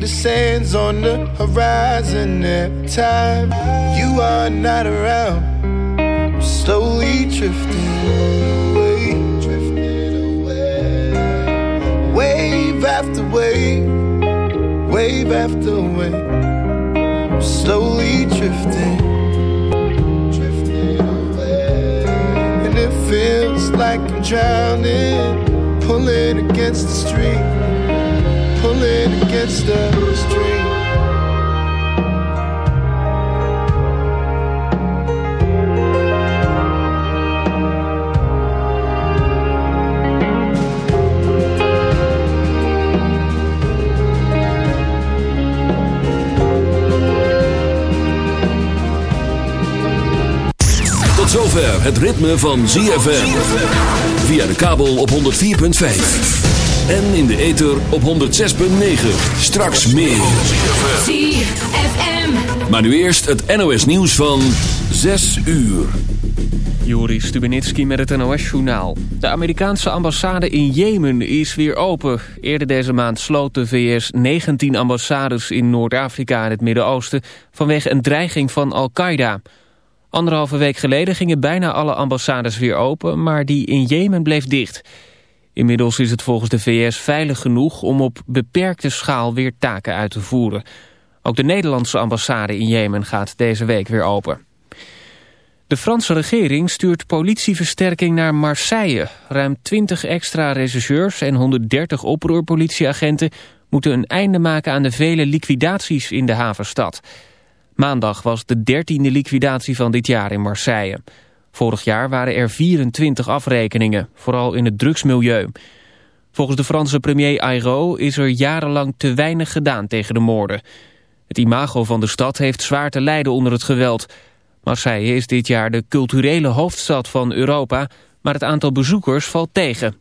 the sands on the horizon every time you are not around. I'm slowly drifting away, drifting away. Wave after wave, wave after wave. I'm slowly drifting, drifting away. And it feels like I'm drowning, pulling against the street pulling against the stream. Tot zover het ritme van ZFM. Via de kabel op 104.5. En in de ether op 106.9. Straks meer. ZFM. Maar nu eerst het NOS nieuws van 6 uur. Joris Stubenitski met het NOS-journaal. De Amerikaanse ambassade in Jemen is weer open. Eerder deze maand sloot de VS 19 ambassades in Noord-Afrika en het Midden-Oosten... vanwege een dreiging van Al-Qaeda. Anderhalve week geleden gingen bijna alle ambassades weer open... maar die in Jemen bleef dicht... Inmiddels is het volgens de VS veilig genoeg om op beperkte schaal weer taken uit te voeren. Ook de Nederlandse ambassade in Jemen gaat deze week weer open. De Franse regering stuurt politieversterking naar Marseille. Ruim 20 extra rechercheurs en 130 oproerpolitieagenten moeten een einde maken aan de vele liquidaties in de havenstad. Maandag was de dertiende liquidatie van dit jaar in Marseille. Vorig jaar waren er 24 afrekeningen, vooral in het drugsmilieu. Volgens de Franse premier Ayrault is er jarenlang te weinig gedaan tegen de moorden. Het imago van de stad heeft zwaar te lijden onder het geweld. Marseille is dit jaar de culturele hoofdstad van Europa, maar het aantal bezoekers valt tegen.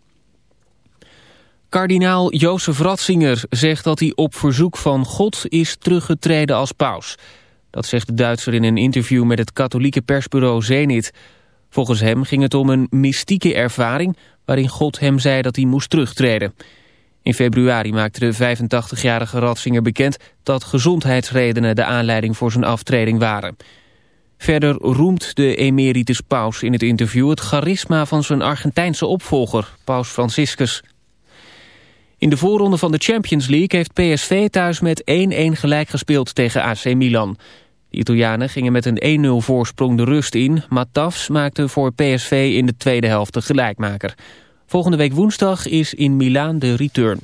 Kardinaal Jozef Ratzinger zegt dat hij op verzoek van God is teruggetreden als paus. Dat zegt de Duitser in een interview met het katholieke persbureau Zenit. Volgens hem ging het om een mystieke ervaring waarin God hem zei dat hij moest terugtreden. In februari maakte de 85-jarige Ratzinger bekend dat gezondheidsredenen de aanleiding voor zijn aftreding waren. Verder roemt de emeritus paus in het interview het charisma van zijn Argentijnse opvolger, paus Franciscus. In de voorronde van de Champions League heeft PSV thuis met 1-1 gelijk gespeeld tegen AC Milan. De Italianen gingen met een 1-0 voorsprong de rust in. Matafs maakte voor PSV in de tweede helft de gelijkmaker. Volgende week woensdag is in Milaan de return.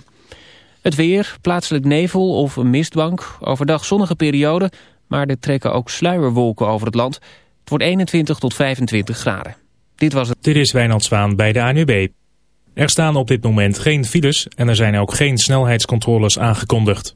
Het weer, plaatselijk nevel of een mistbank. Overdag zonnige periode, maar er trekken ook sluierwolken over het land. Het wordt 21 tot 25 graden. Dit was het. Dit is Wijnald Zwaan bij de ANUB. Er staan op dit moment geen files en er zijn ook geen snelheidscontroles aangekondigd.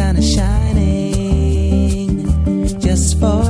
Sun is shining just for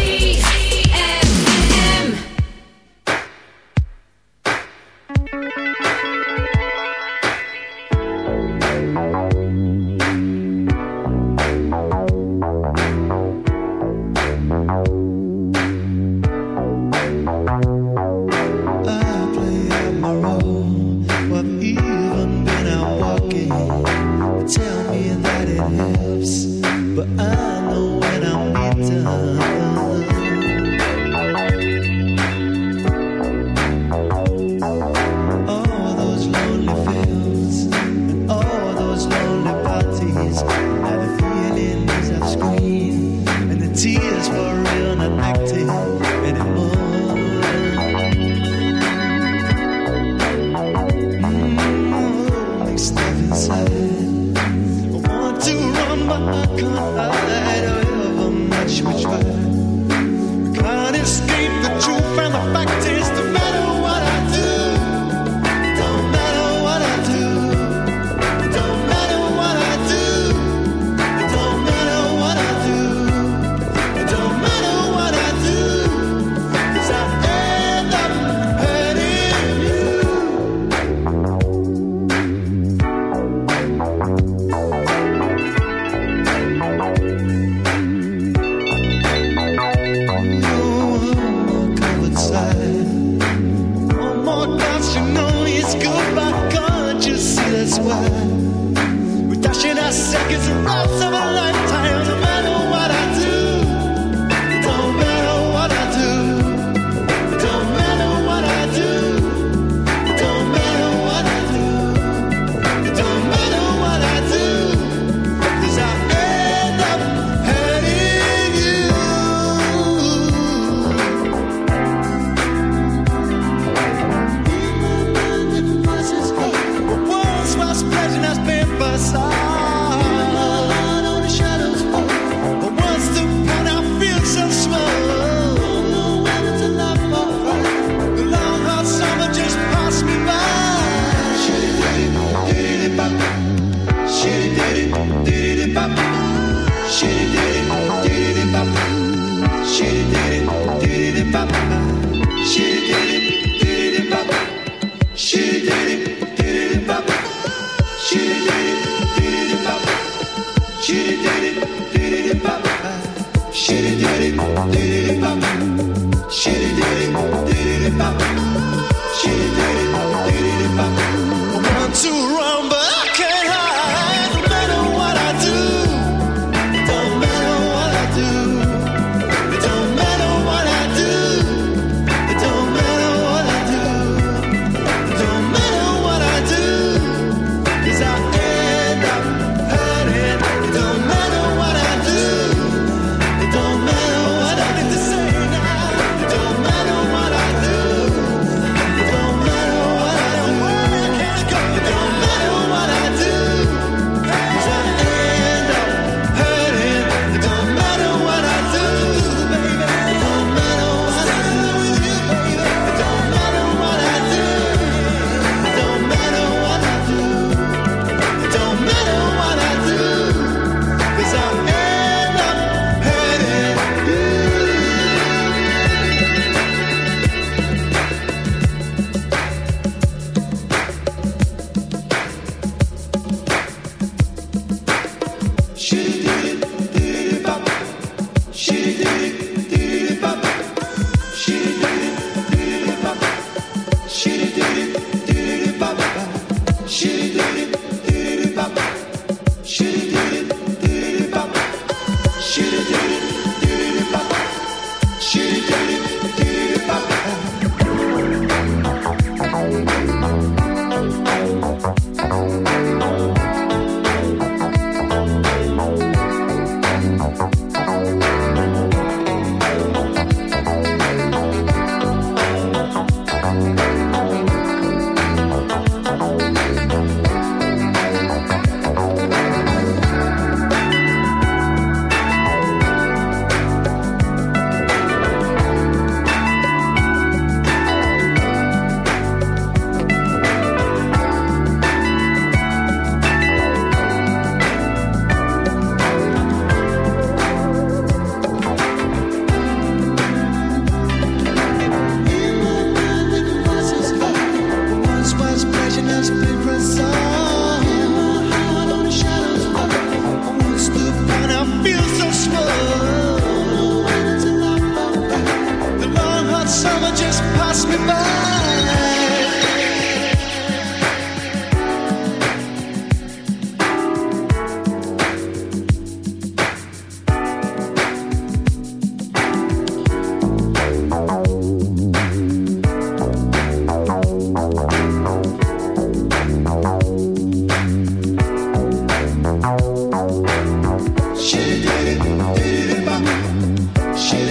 She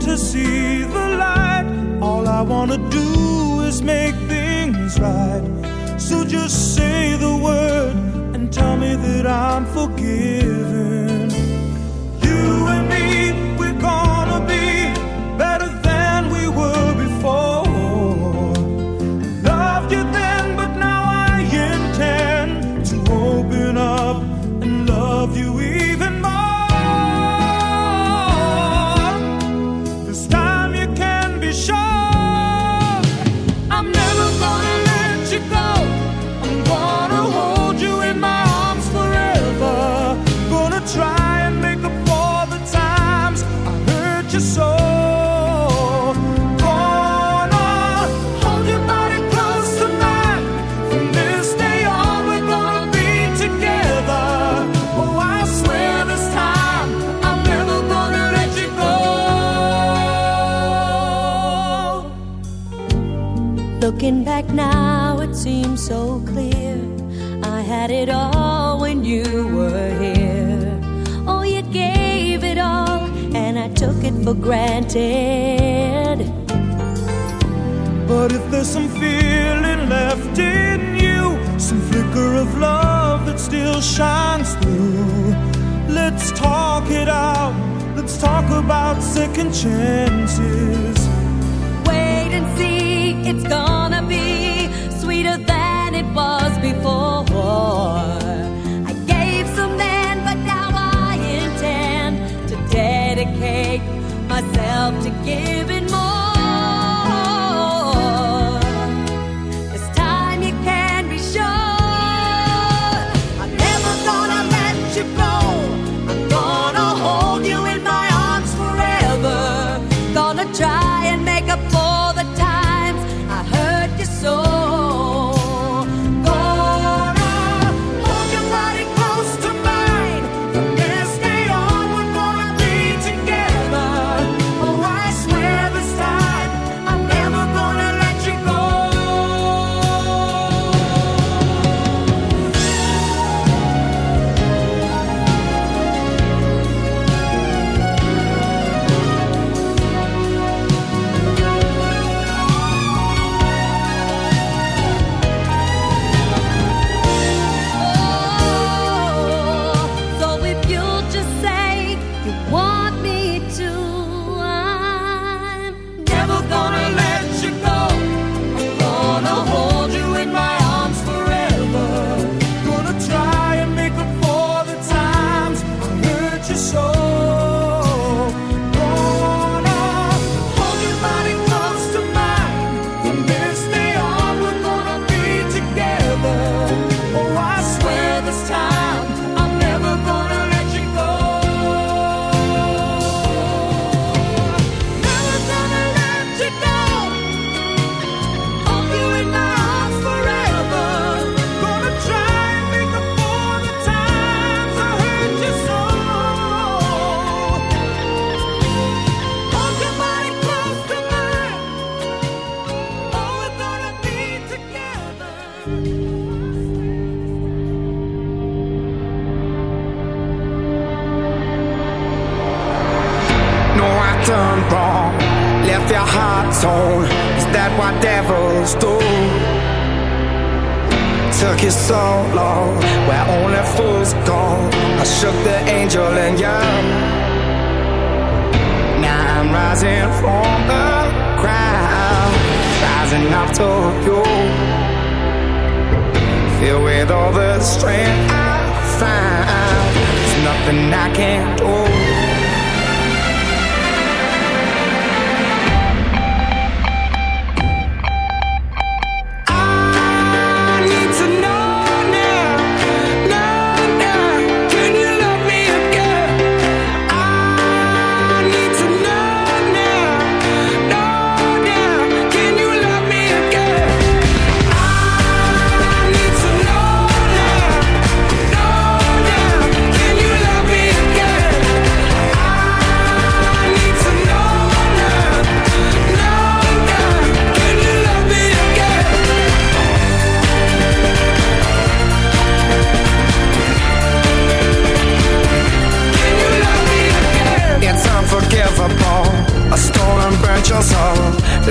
to see the light. All I want to do is make things right. So just say the word and tell me that I'm forgiven. You and me, we're gone. for granted. But if there's some feeling left in you, some flicker of love that still shines through, let's talk it out. Let's talk about second chances. Wait and see, it's gonna be sweeter than it was before. I gave some then, but now I intend to dedicate to give it more. with your hearts on. Is that what devils do? Took you so long, where only fools go. I shook the angel and young. Now I'm rising from the crowd, rising up to you. Filled with all the strength I find, there's nothing I can't do.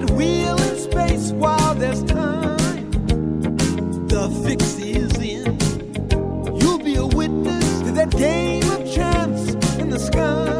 that wheel in space while there's time. The fix is in. You'll be a witness to that game of chance in the sky.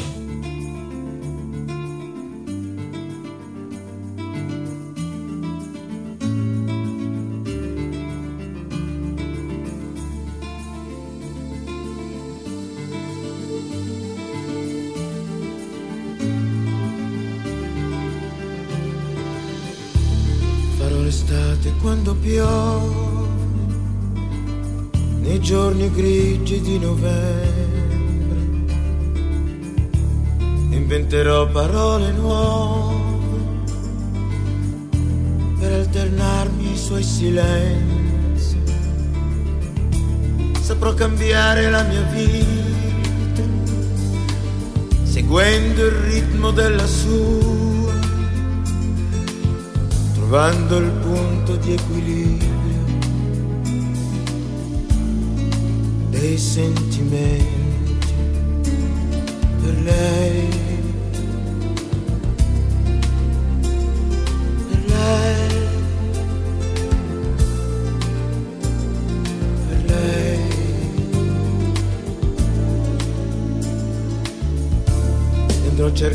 Della sua trovando il punto di equilibrio dei sentimenti per lei.